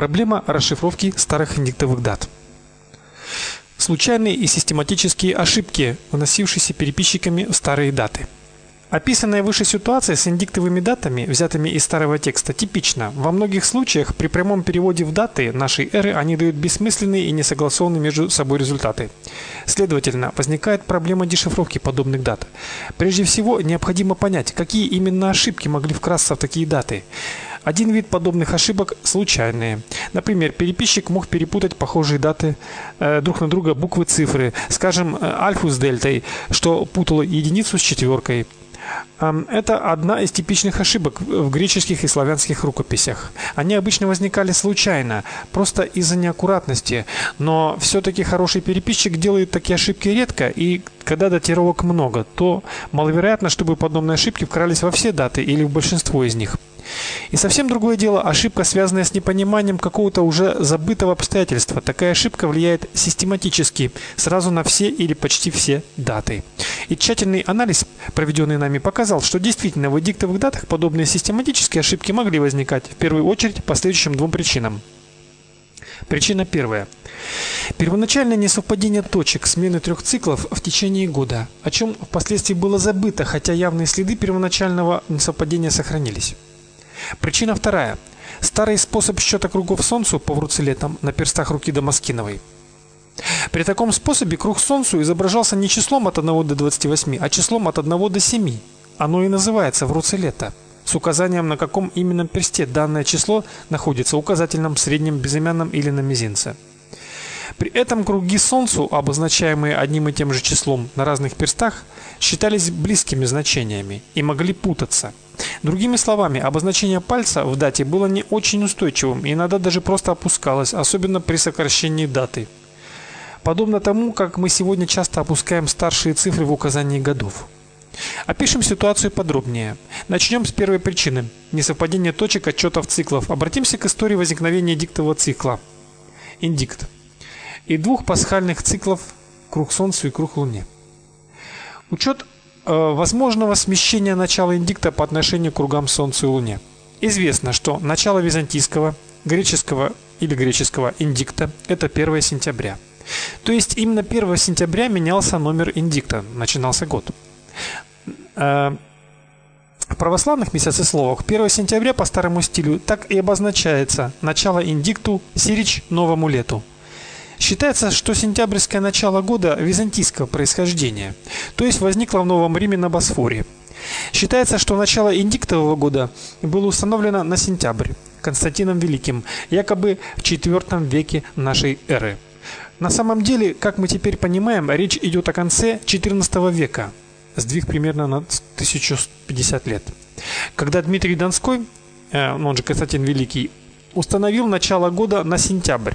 Проблема расшифровки старых индиктовых дат. Случайные и систематические ошибки, вносившиеся переписчиками в старые даты. Описанная выше ситуация с индиктовыми датами, взятыми из старого текста, типична. Во многих случаях при прямом переводе в даты нашей эры они дают бессмысленные и несогласованные между собой результаты. Следовательно, возникает проблема дешифровки подобных дат. Прежде всего, необходимо понять, какие именно ошибки могли вкрасться в такие даты. Один вид подобных ошибок случайные. Например, переписчик мог перепутать похожие даты э, друг на друга буквы, цифры, скажем, э, альфу с дельтой, что путало единицу с четверкой. Это одна из типичных ошибок в греческих и славянских рукописях. Они обычно возникали случайно, просто из-за неаккуратности, но все таки хороший переписчик делает такие ошибки редко, и когда датировок много, то маловероятно, чтобы подобные ошибки вкрались во все даты или в большинство из них. И совсем другое дело ошибка, связанная с непониманием какого-то уже забытого обстоятельства. Такая ошибка влияет систематически сразу на все или почти все даты. И тщательный анализ, проведенный нами, показал, что действительно в эдиктовых датах подобные систематические ошибки могли возникать в первую очередь по следующим двум причинам. Причина первая. Первоначальное несовпадение точек смены трех циклов в течение года, о чем впоследствии было забыто, хотя явные следы первоначального несовпадения сохранились. Причина вторая. Старый способ счета кругов солнцу по вруцелетам на перстах руки Дамаскиновой. При таком способе круг солнцу изображался не числом от 1 до 28, а числом от 1 до 7. Оно и называется вруцелета с указанием на каком именно персте данное число находится, указательном, среднем, безымянном или на мизинце. При этом круги солнцу, обозначаемые одним и тем же числом на разных перстах, считались близкими значениями и могли путаться. Другими словами, обозначение пальца в дате было не очень устойчивым и иногда даже просто опускалось, особенно при сокращении даты. Подобно тому, как мы сегодня часто опускаем старшие цифры в указании годов. Опишем ситуацию подробнее. Начнем с первой причины несовпадения точек отчетов циклов. Обратимся к истории возникновения диктового цикла. Индикт. И двух пасхальных циклов круг солнцу и круг луне. Учет э, возможного смещения начала индикта по отношению к кругам солнцу и луне. Известно, что начало византийского, греческого или греческого индикта это 1 сентября. То есть именно 1 сентября менялся номер индикта, начинался год. Э, в православных месяцесловах 1 сентября по старому стилю так и обозначается начало индикту сирич новому лету. Считается, что сентябрьское начало года византийского происхождения, то есть возникло в Новом Риме на Босфоре. Считается, что начало индиктового года было установлено на сентябрь Константином Великим, якобы в IV веке нашей эры. На самом деле, как мы теперь понимаем, речь идет о конце XIV века, сдвиг примерно на 1050 лет. Когда Дмитрий Донской, э, ну, он же Константин Великий, установил начало года на сентябрь.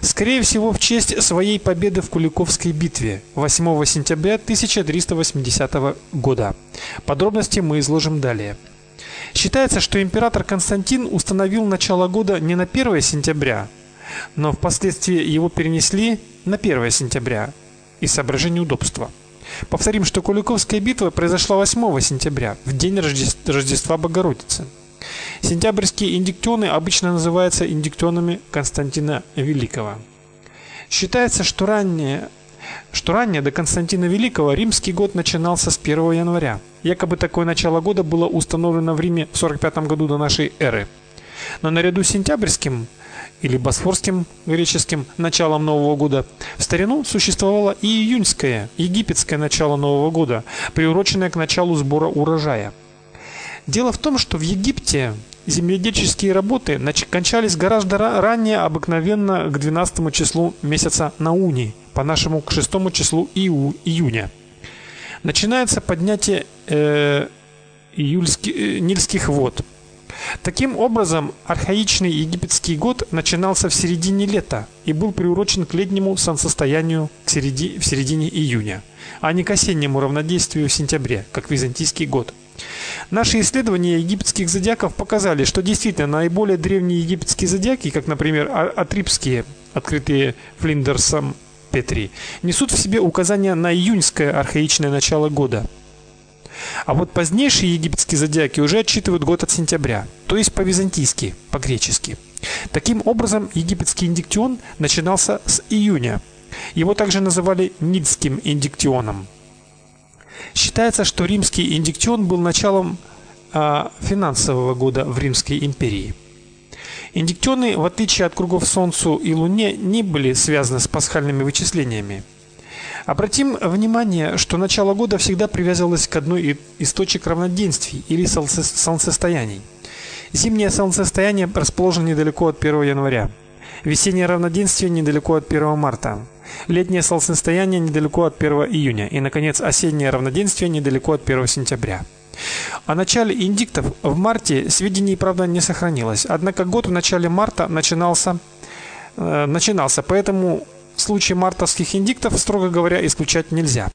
Скорее всего, в честь своей победы в Куликовской битве 8 сентября 1380 года. Подробности мы изложим далее. Считается, что император Константин установил начало года не на 1 сентября, но впоследствии его перенесли на 1 сентября из соображений удобства. Повторим, что Куликовская битва произошла 8 сентября, в день Рождества Богородицы. Сентябрьские индиктионы обычно называются индиктионами Константина Великого. Считается, что ранее что ранее до Константина Великого римский год начинался с 1 января. Якобы такое начало года было установлено в Риме в 45 году до нашей эры. Но наряду с сентябрьским или босфорским греческим началом Нового года, в старину существовало и июньское, египетское начало Нового года, приуроченное к началу сбора урожая. Дело в том, что в Египте земледельческие работы кончались гораздо ранее обыкновенно к 12 числу месяца Науни, по-нашему к 6 числу иу, июня. Начинается поднятие э, июльских, э, нильских вод – Таким образом, архаичный египетский год начинался в середине лета и был приурочен к летнему солнцестоянию в середине июня, а не к осеннему равнодействию в сентябре, как византийский год. Наши исследования египетских зодиаков показали, что действительно наиболее древние египетские зодиаки, как, например, а, атрипские, открытые Флиндерсом Петри, несут в себе указания на июньское архаичное начало года – а вот позднейшие египетские зодиаки уже отсчитывают год от сентября, то есть по-византийски, по-гречески. Таким образом, египетский индиктион начинался с июня. Его также называли Нидским индиктионом. Считается, что римский индиктион был началом э, финансового года в Римской империи. Индиктионы, в отличие от кругов Солнцу и Луне, не были связаны с пасхальными вычислениями. Обратим внимание, что начало года всегда привязывалось к одной из точек равноденствий или солнцестояний. Зимнее солнцестояние расположено недалеко от 1 января. Весеннее равноденствие недалеко от 1 марта. Летнее солнцестояние недалеко от 1 июня и наконец осеннее равноденствие недалеко от 1 сентября. О начале индиктов в марте сведений, правда, не сохранилось. Однако год в начале марта начинался э, начинался, поэтому случай мартовских индиктов, строго говоря, исключать нельзя.